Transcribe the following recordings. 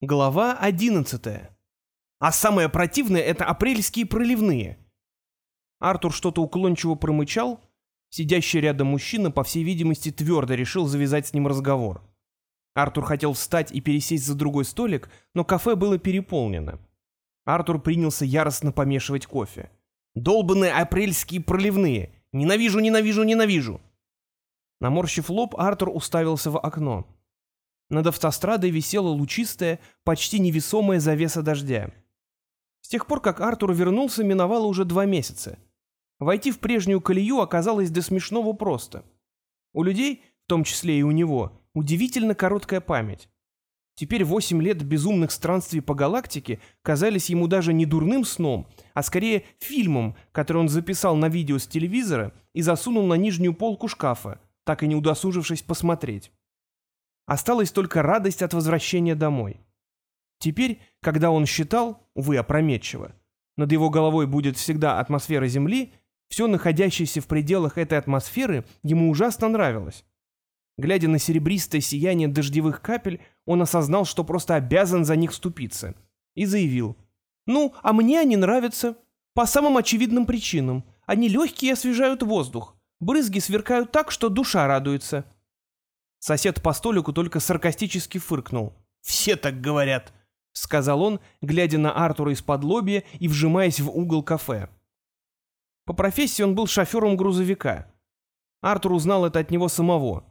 Глава 11. А самое противное — это апрельские проливные. Артур что-то уклончиво промычал. Сидящий рядом мужчина, по всей видимости, твердо решил завязать с ним разговор. Артур хотел встать и пересесть за другой столик, но кафе было переполнено. Артур принялся яростно помешивать кофе. «Долбанные апрельские проливные! Ненавижу, ненавижу, ненавижу!» Наморщив лоб, Артур уставился в окно. Над автострадой висела лучистая, почти невесомая завеса дождя. С тех пор, как Артур вернулся, миновало уже два месяца. Войти в прежнюю колею оказалось до смешного просто. У людей, в том числе и у него, удивительно короткая память. Теперь восемь лет безумных странствий по галактике казались ему даже не дурным сном, а скорее фильмом, который он записал на видео с телевизора и засунул на нижнюю полку шкафа, так и не удосужившись посмотреть. Осталась только радость от возвращения домой. Теперь, когда он считал, увы, опрометчиво, над его головой будет всегда атмосфера Земли, все находящееся в пределах этой атмосферы ему ужасно нравилось. Глядя на серебристое сияние дождевых капель, он осознал, что просто обязан за них вступиться. И заявил. «Ну, а мне они нравятся. По самым очевидным причинам. Они легкие и освежают воздух. Брызги сверкают так, что душа радуется. Сосед по столику только саркастически фыркнул. «Все так говорят», — сказал он, глядя на Артура из-под лобья и вжимаясь в угол кафе. По профессии он был шофером грузовика. Артур узнал это от него самого.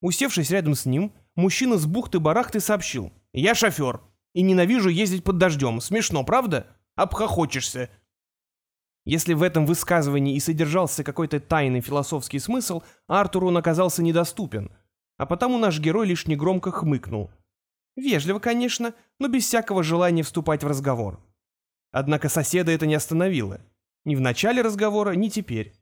Усевшись рядом с ним, мужчина с бухты-барахты сообщил. «Я шофер и ненавижу ездить под дождем. Смешно, правда? Обхохочешься». Если в этом высказывании и содержался какой-то тайный философский смысл, Артуру он оказался недоступен — а потому наш герой лишь негромко хмыкнул. Вежливо, конечно, но без всякого желания вступать в разговор. Однако соседа это не остановило. Ни в начале разговора, ни теперь.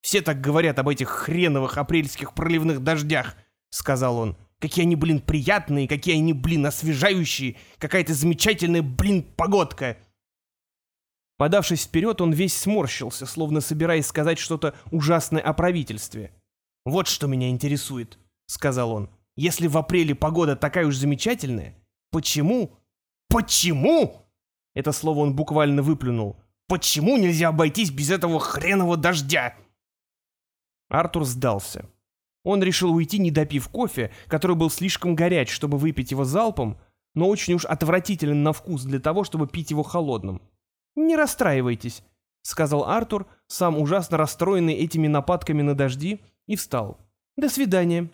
«Все так говорят об этих хреновых апрельских проливных дождях», — сказал он. «Какие они, блин, приятные, какие они, блин, освежающие, какая-то замечательная, блин, погодка». Подавшись вперед, он весь сморщился, словно собираясь сказать что-то ужасное о правительстве. «Вот что меня интересует», — сказал он. «Если в апреле погода такая уж замечательная, почему? Почему?» Это слово он буквально выплюнул. «Почему нельзя обойтись без этого хренового дождя?» Артур сдался. Он решил уйти, не допив кофе, который был слишком горяч, чтобы выпить его залпом, но очень уж отвратителен на вкус для того, чтобы пить его холодным. «Не расстраивайтесь», — сказал Артур, сам ужасно расстроенный этими нападками на дожди, и встал. «До свидания».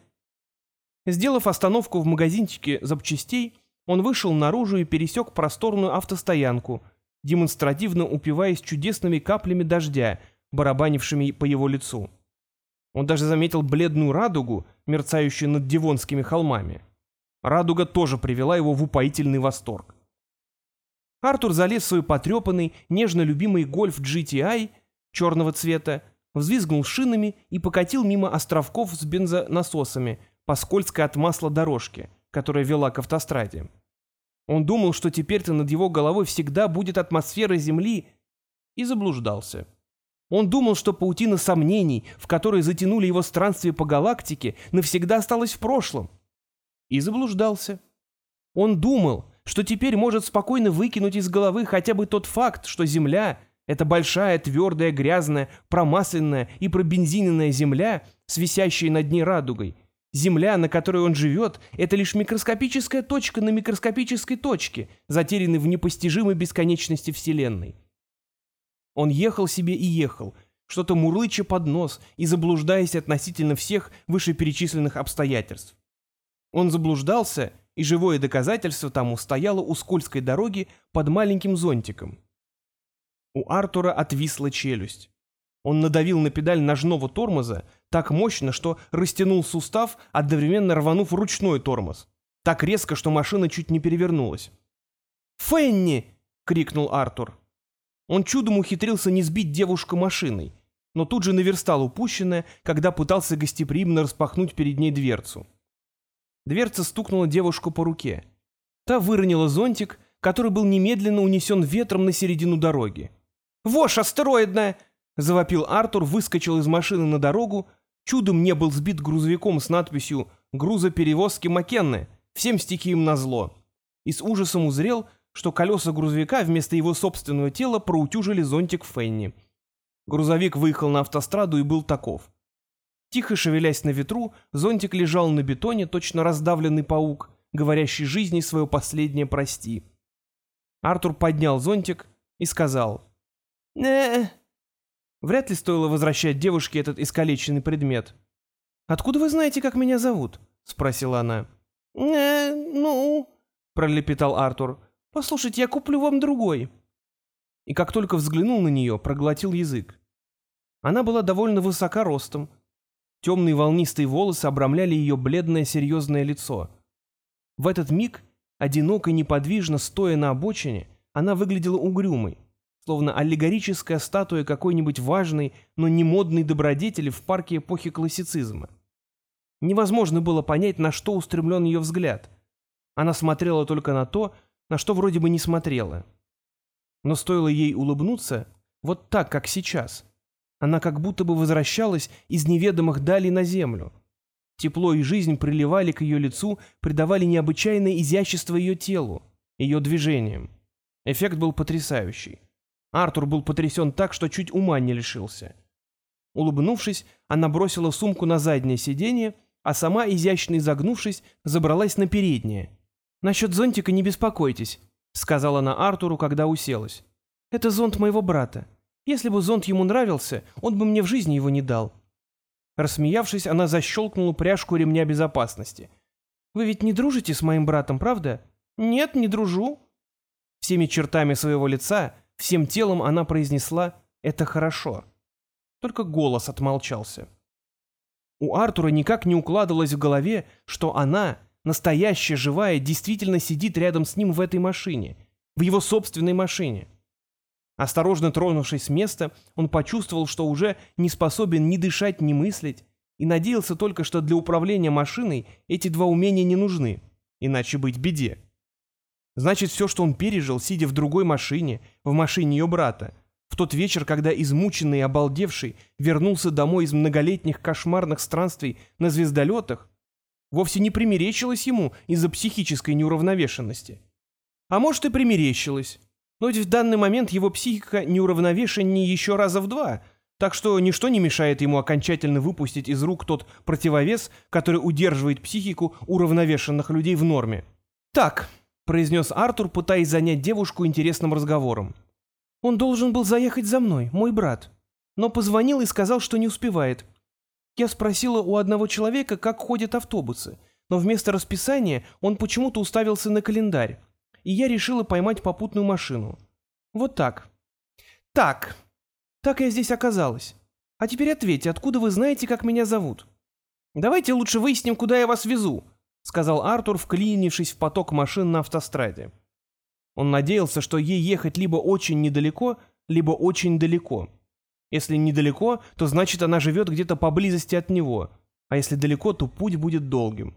Сделав остановку в магазинчике запчастей, он вышел наружу и пересек просторную автостоянку, демонстративно упиваясь чудесными каплями дождя, барабанившими по его лицу. Он даже заметил бледную радугу, мерцающую над Дивонскими холмами. Радуга тоже привела его в упоительный восторг. Артур залез в свой потрепанный, нежно любимый гольф GTI черного цвета, взвизгнул шинами и покатил мимо островков с бензонасосами – по скользкой от масла дорожке, которая вела к автостраде. Он думал, что теперь-то над его головой всегда будет атмосфера Земли, и заблуждался. Он думал, что паутина сомнений, в которой затянули его странствие по галактике, навсегда осталась в прошлом. И заблуждался. Он думал, что теперь может спокойно выкинуть из головы хотя бы тот факт, что Земля — это большая, твердая, грязная, промасленная и пробензиненная Земля, с висящей над ней радугой, Земля, на которой он живет, это лишь микроскопическая точка на микроскопической точке, затерянной в непостижимой бесконечности Вселенной. Он ехал себе и ехал, что-то мурлыча под нос и заблуждаясь относительно всех вышеперечисленных обстоятельств. Он заблуждался, и живое доказательство тому стояло у скользкой дороги под маленьким зонтиком. У Артура отвисла челюсть. Он надавил на педаль ножного тормоза так мощно, что растянул сустав, одновременно рванув ручной тормоз. Так резко, что машина чуть не перевернулась. «Фенни!» — крикнул Артур. Он чудом ухитрился не сбить девушку машиной, но тут же наверстал упущенное, когда пытался гостеприимно распахнуть перед ней дверцу. Дверца стукнула девушку по руке. Та выронила зонтик, который был немедленно унесен ветром на середину дороги. «Вошь, астероидная!» — завопил Артур, выскочил из машины на дорогу, чудом не был сбит грузовиком с надписью «Грузоперевозки Маккенны», всем стихиям назло. и с ужасом узрел, что колеса грузовика вместо его собственного тела проутюжили зонтик Фенни. Грузовик выехал на автостраду и был таков. Тихо шевелясь на ветру, зонтик лежал на бетоне, точно раздавленный паук, говорящий жизни свое последнее «прости». Артур поднял зонтик и сказал э Вряд ли стоило возвращать девушке этот искалеченный предмет. «Откуда вы знаете, как меня зовут?» — спросила она. «Э, ну...» — пролепетал Артур. «Послушайте, я куплю вам другой». И как только взглянул на нее, проглотил язык. Она была довольно высока ростом. Темные волнистые волосы обрамляли ее бледное серьезное лицо. В этот миг, одиноко и неподвижно стоя на обочине, она выглядела угрюмой, словно аллегорическая статуя какой-нибудь важной, но не модной добродетели в парке эпохи классицизма. Невозможно было понять, на что устремлен ее взгляд. Она смотрела только на то, на что вроде бы не смотрела. Но стоило ей улыбнуться, вот так, как сейчас. Она как будто бы возвращалась из неведомых далей на землю. Тепло и жизнь приливали к ее лицу, придавали необычайное изящество ее телу, ее движениям. Эффект был потрясающий. Артур был потрясен так, что чуть ума не лишился. Улыбнувшись, она бросила сумку на заднее сиденье, а сама, изящно изогнувшись, забралась на переднее. «Насчет зонтика не беспокойтесь», — сказала она Артуру, когда уселась. «Это зонт моего брата. Если бы зонт ему нравился, он бы мне в жизни его не дал». Рассмеявшись, она защелкнула пряжку ремня безопасности. «Вы ведь не дружите с моим братом, правда?» «Нет, не дружу». Всеми чертами своего лица Всем телом она произнесла «это хорошо». Только голос отмолчался. У Артура никак не укладывалось в голове, что она, настоящая, живая, действительно сидит рядом с ним в этой машине, в его собственной машине. Осторожно тронувшись с места, он почувствовал, что уже не способен ни дышать, ни мыслить, и надеялся только, что для управления машиной эти два умения не нужны, иначе быть беде. Значит, все, что он пережил, сидя в другой машине, в машине ее брата, в тот вечер, когда измученный и обалдевший вернулся домой из многолетних кошмарных странствий на звездолетах, вовсе не примерещилось ему из-за психической неуравновешенности. А может и примерещилось, но ведь в данный момент его психика неуравновешеннее еще раза в два, так что ничто не мешает ему окончательно выпустить из рук тот противовес, который удерживает психику уравновешенных людей в норме. Так, — произнес Артур, пытаясь занять девушку интересным разговором. «Он должен был заехать за мной, мой брат, но позвонил и сказал, что не успевает. Я спросила у одного человека, как ходят автобусы, но вместо расписания он почему-то уставился на календарь, и я решила поймать попутную машину. Вот так. Так. Так я здесь оказалась. А теперь ответьте, откуда вы знаете, как меня зовут? Давайте лучше выясним, куда я вас везу, — сказал Артур, вклинившись в поток машин на автостраде. Он надеялся, что ей ехать либо очень недалеко, либо очень далеко. Если недалеко, то значит она живет где-то поблизости от него, а если далеко, то путь будет долгим.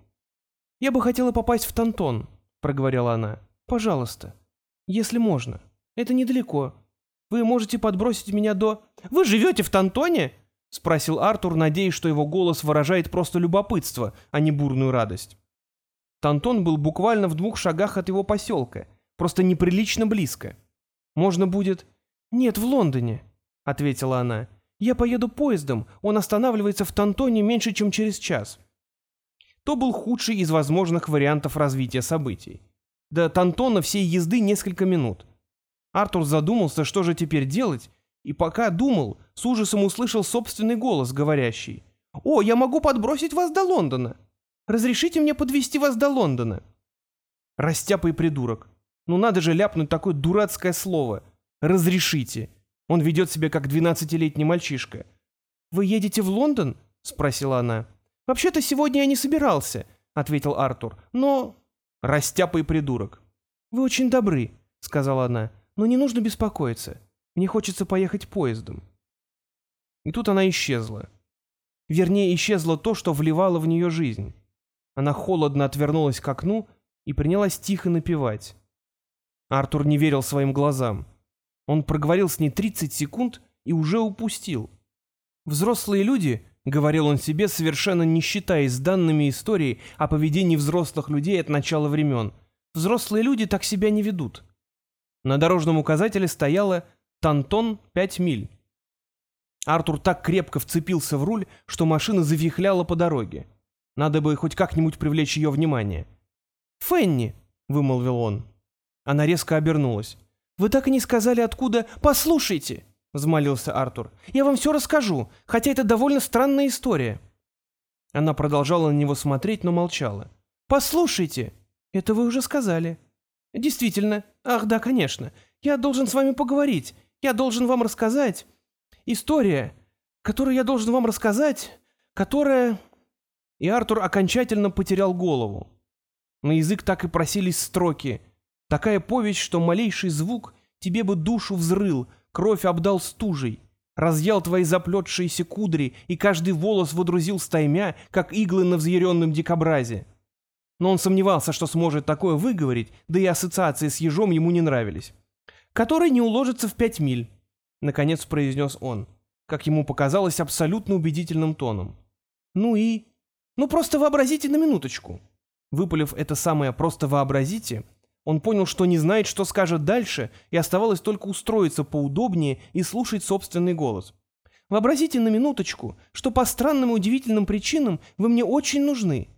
«Я бы хотела попасть в Тантон», — проговорила она. «Пожалуйста. Если можно. Это недалеко. Вы можете подбросить меня до...» «Вы живете в Тантоне?» — спросил Артур, надеясь, что его голос выражает просто любопытство, а не бурную радость. Тантон был буквально в двух шагах от его поселка, просто неприлично близко. Можно будет... «Нет, в Лондоне», — ответила она. «Я поеду поездом, он останавливается в Тантоне меньше, чем через час». То был худший из возможных вариантов развития событий. До Тантона всей езды несколько минут. Артур задумался, что же теперь делать, и пока думал, с ужасом услышал собственный голос, говорящий. «О, я могу подбросить вас до Лондона!» Разрешите мне подвести вас до Лондона?» Растяпый придурок. Ну надо же ляпнуть такое дурацкое слово. «Разрешите». Он ведет себя как двенадцатилетний мальчишка. «Вы едете в Лондон?» — спросила она. «Вообще-то сегодня я не собирался», — ответил Артур. «Но...» Растяпый придурок. «Вы очень добры», — сказала она. «Но не нужно беспокоиться. Мне хочется поехать поездом». И тут она исчезла. Вернее, исчезло то, что вливало в нее жизнь. Она холодно отвернулась к окну и принялась тихо напевать. Артур не верил своим глазам. Он проговорил с ней 30 секунд и уже упустил. «Взрослые люди», — говорил он себе, совершенно не считаясь данными истории о поведении взрослых людей от начала времен, Взрослые люди так себя не ведут». На дорожном указателе стояло «Тантон 5 миль». Артур так крепко вцепился в руль, что машина завихляла по дороге. Надо бы хоть как-нибудь привлечь ее внимание. «Фенни!» — вымолвил он. Она резко обернулась. «Вы так и не сказали, откуда... Послушайте!» — взмолился Артур. «Я вам все расскажу, хотя это довольно странная история». Она продолжала на него смотреть, но молчала. «Послушайте!» «Это вы уже сказали». «Действительно. Ах, да, конечно. Я должен с вами поговорить. Я должен вам рассказать...» История, которую я должен вам рассказать, которая...» И Артур окончательно потерял голову. На язык так и просились строки. Такая повесть, что малейший звук тебе бы душу взрыл, кровь обдал стужей, разъял твои заплетшиеся кудри, и каждый волос водрузил стаймя, как иглы на взъяренном дикобразе. Но он сомневался, что сможет такое выговорить, да и ассоциации с ежом ему не нравились. «Который не уложится в пять миль», — наконец произнес он, как ему показалось абсолютно убедительным тоном. «Ну и...» «Ну просто вообразите на минуточку». Выпалив это самое «просто вообразите», он понял, что не знает, что скажет дальше, и оставалось только устроиться поудобнее и слушать собственный голос. «Вообразите на минуточку, что по странным и удивительным причинам вы мне очень нужны.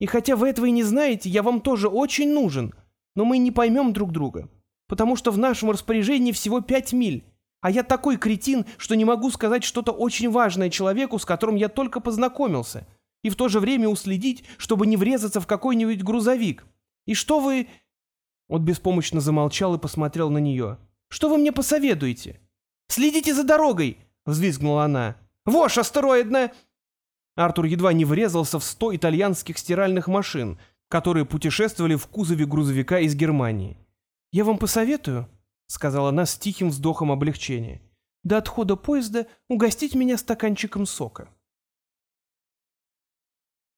И хотя вы этого и не знаете, я вам тоже очень нужен, но мы не поймем друг друга, потому что в нашем распоряжении всего пять миль, а я такой кретин, что не могу сказать что-то очень важное человеку, с которым я только познакомился, и в то же время уследить, чтобы не врезаться в какой-нибудь грузовик. И что вы...» Он беспомощно замолчал и посмотрел на нее. «Что вы мне посоветуете?» «Следите за дорогой!» — взвизгнула она. «Вошь, астероидная!» Артур едва не врезался в сто итальянских стиральных машин, которые путешествовали в кузове грузовика из Германии. «Я вам посоветую», сказала она с тихим вздохом облегчения. «До отхода поезда угостить меня стаканчиком сока».